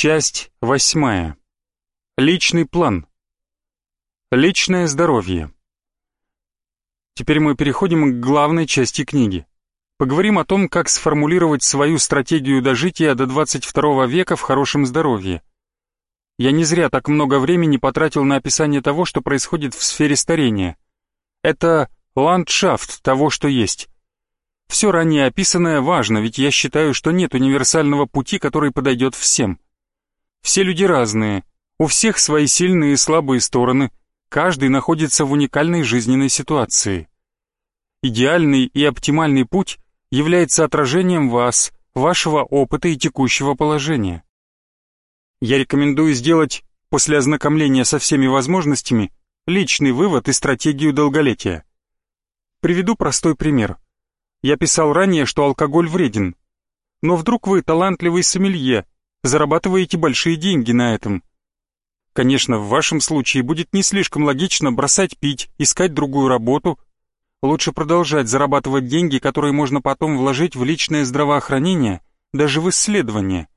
Часть восьмая. Личный план. Личное здоровье. Теперь мы переходим к главной части книги. Поговорим о том, как сформулировать свою стратегию дожития до 22 века в хорошем здоровье. Я не зря так много времени потратил на описание того, что происходит в сфере старения. Это ландшафт того, что есть. Все ранее описанное важно, ведь я считаю, что нет универсального пути, который подойдет всем. Все люди разные, у всех свои сильные и слабые стороны, каждый находится в уникальной жизненной ситуации. Идеальный и оптимальный путь является отражением вас, вашего опыта и текущего положения. Я рекомендую сделать, после ознакомления со всеми возможностями, личный вывод и стратегию долголетия. Приведу простой пример. Я писал ранее, что алкоголь вреден. Но вдруг вы талантливый сомелье, зарабатываете большие деньги на этом. Конечно, в вашем случае будет не слишком логично бросать пить, искать другую работу. Лучше продолжать зарабатывать деньги, которые можно потом вложить в личное здравоохранение, даже в исследования.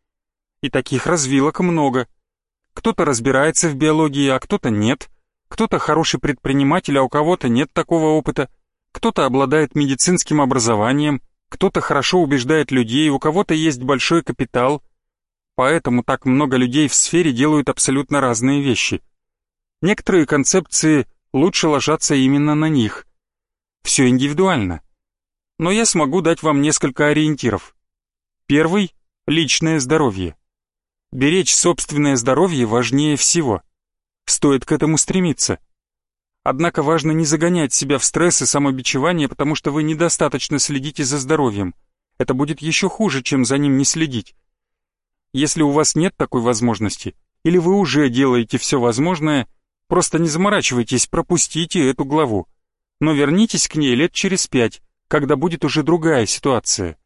И таких развилок много. Кто-то разбирается в биологии, а кто-то нет. Кто-то хороший предприниматель, а у кого-то нет такого опыта. Кто-то обладает медицинским образованием, кто-то хорошо убеждает людей, у кого-то есть большой капитал – поэтому так много людей в сфере делают абсолютно разные вещи. Некоторые концепции лучше ложатся именно на них. Все индивидуально. Но я смогу дать вам несколько ориентиров. Первый – личное здоровье. Беречь собственное здоровье важнее всего. Стоит к этому стремиться. Однако важно не загонять себя в стресс и самобичевание, потому что вы недостаточно следите за здоровьем. Это будет еще хуже, чем за ним не следить. Если у вас нет такой возможности, или вы уже делаете все возможное, просто не заморачивайтесь, пропустите эту главу. Но вернитесь к ней лет через пять, когда будет уже другая ситуация.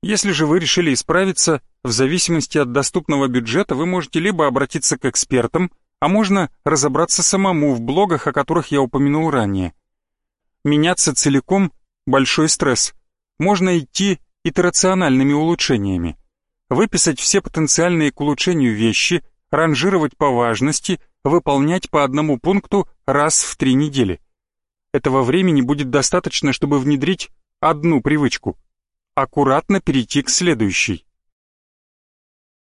Если же вы решили исправиться, в зависимости от доступного бюджета вы можете либо обратиться к экспертам, а можно разобраться самому в блогах, о которых я упомянул ранее. Меняться целиком – большой стресс. Можно идти итерациональными улучшениями выписать все потенциальные к улучшению вещи, ранжировать по важности, выполнять по одному пункту раз в три недели. Этого времени будет достаточно, чтобы внедрить одну привычку. Аккуратно перейти к следующей.